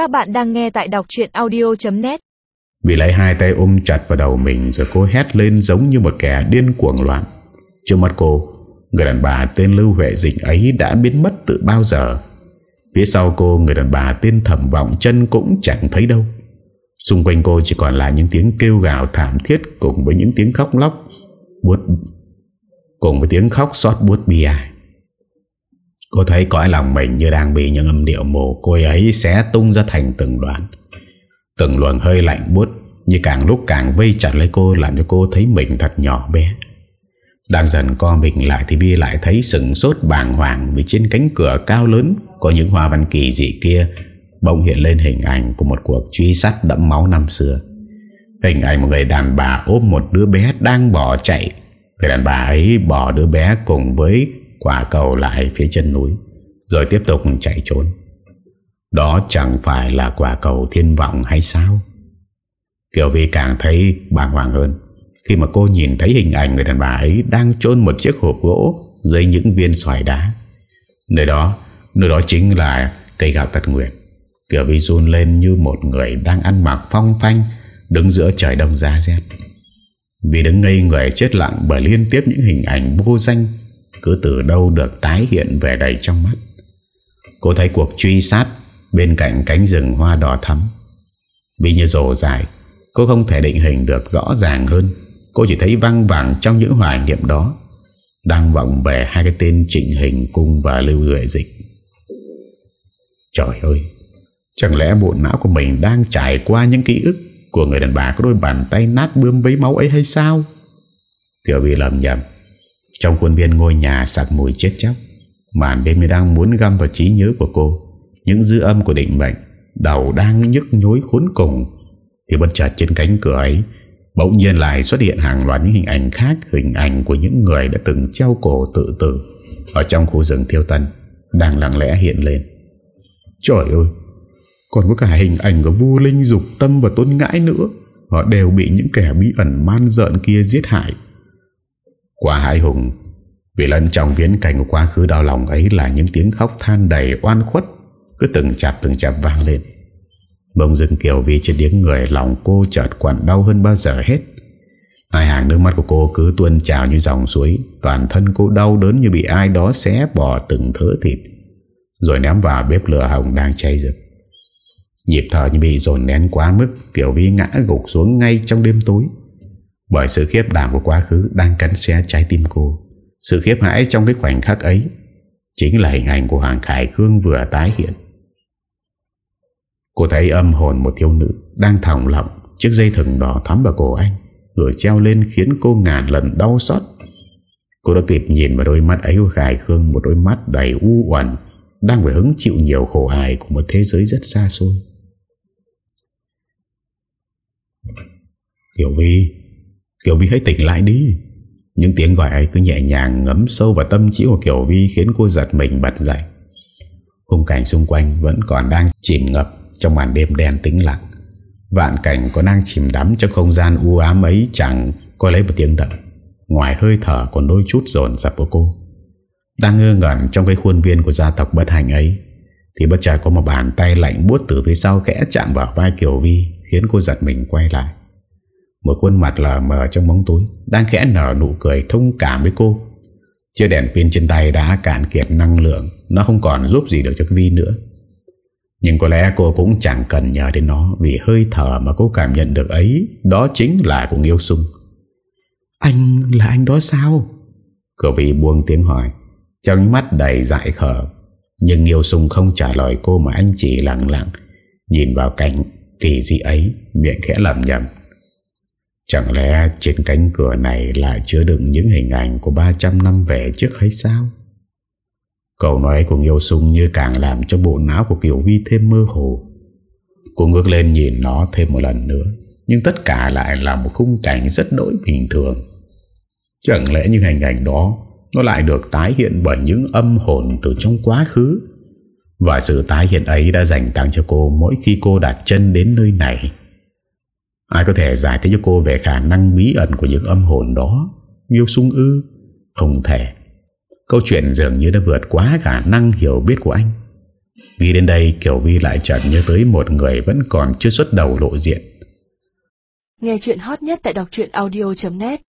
Các bạn đang nghe tại đọc chuyện audio.net Vì lấy hai tay ôm chặt vào đầu mình Rồi cô hét lên giống như một kẻ điên cuồng loạn. Trước mắt cô, Người đàn bà tên Lưu Huệ Dịch ấy đã biến mất từ bao giờ? Phía sau cô, người đàn bà tên Thẩm Vọng chân cũng chẳng thấy đâu. Xung quanh cô chỉ còn lại những tiếng kêu gào thảm thiết Cùng với những tiếng khóc lóc Buốt, Cùng với tiếng khóc xót buốt bi ai Cô thấy cõi lòng mình như đang bị những âm điệu mồ côi ấy xé tung ra thành từng đoạn. Từng luồng hơi lạnh buốt như càng lúc càng vây chặt lấy cô làm cho cô thấy mình thật nhỏ bé. Đang dần co mình lại thì Bi lại thấy sừng sốt bàng hoàng vì trên cánh cửa cao lớn có những hoa văn kỳ dị kia bỗng hiện lên hình ảnh của một cuộc truy sát đẫm máu năm xưa. Hình ảnh một người đàn bà ôm một đứa bé đang bỏ chạy. Người đàn bà ấy bỏ đứa bé cùng với quả cầu lại phía chân núi, Rồi tiếp tục chạy trốn. Đó chẳng phải là quả cầu thiên vọng hay sao? Kiều Vi càng thấy bàng hoàng hơn. Khi mà cô nhìn thấy hình ảnh người đàn bà ấy Đang chôn một chiếc hộp gỗ Dưới những viên xoài đá. Nơi đó Nơi đó chính là cây gạo tật nguyệt. Kiều Vi run lên như một người Đang ăn mặc phong phanh, Đứng giữa trời đông giá rét. Vì đứng ngây người chết lặng Bởi liên tiếp những hình ảnh vô danh cứ từ đâu được tái hiện về đầy trong mắt. Cô thấy cuộc truy sát Bên cạnh cánh rừng hoa đỏ thắm. Vì như rổ dài, Cô không thể định hình được rõ ràng hơn. Cô chỉ thấy văng vẳng trong những hoài niệm đó, Đang vọng về hai cái tên Trịnh Hình Cung và Lưu Huệ Dịch. Trời ơi, Chẳng lẽ bộ não của mình đang trải qua những ký ức Của người đàn bà có đôi bàn tay nát bươm với máu ấy hay sao? Kiểu bị lầm nhầm trong khuôn viên ngôi nhà sạc mùi chết chóc, Màn đêm đang muốn găm vào trí nhớ của cô, Những dư âm của định mệnh, Đầu đang nhức nhối khốn cùng, Thì bất chợt trên cánh cửa ấy, Bỗng nhiên lại xuất hiện hàng loạt những hình ảnh khác, Hình ảnh của những người đã từng treo cổ tự tử Ở trong khu rừng thiêu tân, Đang lặng lẽ hiện lên. Trời ơi, Còn có cả hình ảnh của vua linh dục, tâm và tôn ngãi nữa, Họ đều bị những kẻ bí ẩn man dợn kia giết hại qua hai hùng, Vì lẫn trong viễn cảnh của quá khứ đau lòng ấy Là những tiếng khóc than đầy oan khuất, Cứ từng chạp từng chạp vang lên. Bông dưng kiểu vì trên tiếng người Lòng cô chợt quặn đau hơn bao giờ hết. Hai hàng nước mắt của cô cứ tuôn trào như dòng suối, Toàn thân cô đau đớn như bị ai đó xé bỏ từng thớ thịt. Rồi ném vào bếp lửa hồng đang cháy rực. Nhịp thở như bị dồn nén quá mức Kiểu Vi ngã gục xuống ngay trong đêm tối bởi sự khiếp đảm của quá khứ Đang cắn xé trái tim cô. Sự khiếp hãi trong cái khoảnh khắc ấy Chính là hình ảnh của Hoàng Khải Khương vừa tái hiện. Cô thấy âm hồn một thiếu nữ Đang thòng lọng Chiếc dây thừng đỏ thắm vào cổ anh, Rồi treo lên khiến cô ngàn lần đau xót. Cô đã kịp nhìn vào đôi mắt ấy của Khải Khương, Một đôi mắt đầy u uẩn, Đang phải hứng chịu nhiều khổ hài Của một thế giới rất xa xôi. Kiều Vi Kiều Vi hãy tỉnh lại đi. Những tiếng gọi ấy cứ nhẹ nhàng ngấm sâu vào tâm trí của Kiều Vi Khiến cô giật mình bật dậy. Khung cảnh xung quanh vẫn còn đang chìm ngập Trong màn đêm đen tĩnh lặng. Vạn cảnh còn đang chìm đắm trong không gian u ám ấy Chẳng có lấy một tiếng động. Ngoài hơi thở còn đôi chút dồn dập của cô. Đang ngơ ngẩn trong cái khuôn viên của gia tộc bất hạnh ấy, Thì bất chợt có một bàn tay lạnh buốt từ phía sau khẽ chạm vào vai Kiều Vi, Khiến cô giật mình quay lại một khuôn mặt lờ mờ trong bóng tối Đang khẽ nở nụ cười thông cảm với cô. Chiếc đèn pin trên tay đã cạn kiệt năng lượng Nó không còn giúp gì được cho Vi nữa. Nhưng có lẽ cô cũng chẳng cần nhờ đến nó Vì hơi thở mà cô cảm nhận được ấy Đó chính là của Nghiêu Sung. Anh là anh đó sao? Cậu Vi buông tiếng hỏi Trong mắt đầy dại khờ. Nhưng Nghiêu Sung không trả lời cô Mà anh chỉ lặng lặng Nhìn vào cảnh kỳ dị ấy Miệng khẽ lầm nhầm Chẳng lẽ trên cánh cửa này lại chứa đựng những hình ảnh của 300 năm về trước hay sao? Câu nói của Nghiêu Sung như càng làm cho bộ não của Kiều Vi thêm mơ hồ. Cô ngước lên nhìn nó thêm một lần nữa, nhưng tất cả lại là một khung cảnh rất đổi bình thường. Chẳng lẽ những hình ảnh đó nó lại được tái hiện bởi những âm hồn từ trong quá khứ? Và sự tái hiện ấy đã dành tặng cho cô mỗi khi cô đặt chân đến nơi này. Ai có thể giải thích cho cô về khả năng bí ẩn của những âm hồn đó? Nghiêu sung ư? Không thể. Câu chuyện dường như đã vượt quá khả năng hiểu biết của anh. Nghĩ đến đây, Kiều Vi lại chợt nhớ tới một người vẫn còn chưa xuất đầu lộ diện. Nghe chuyện hot nhất tại đọc audio.net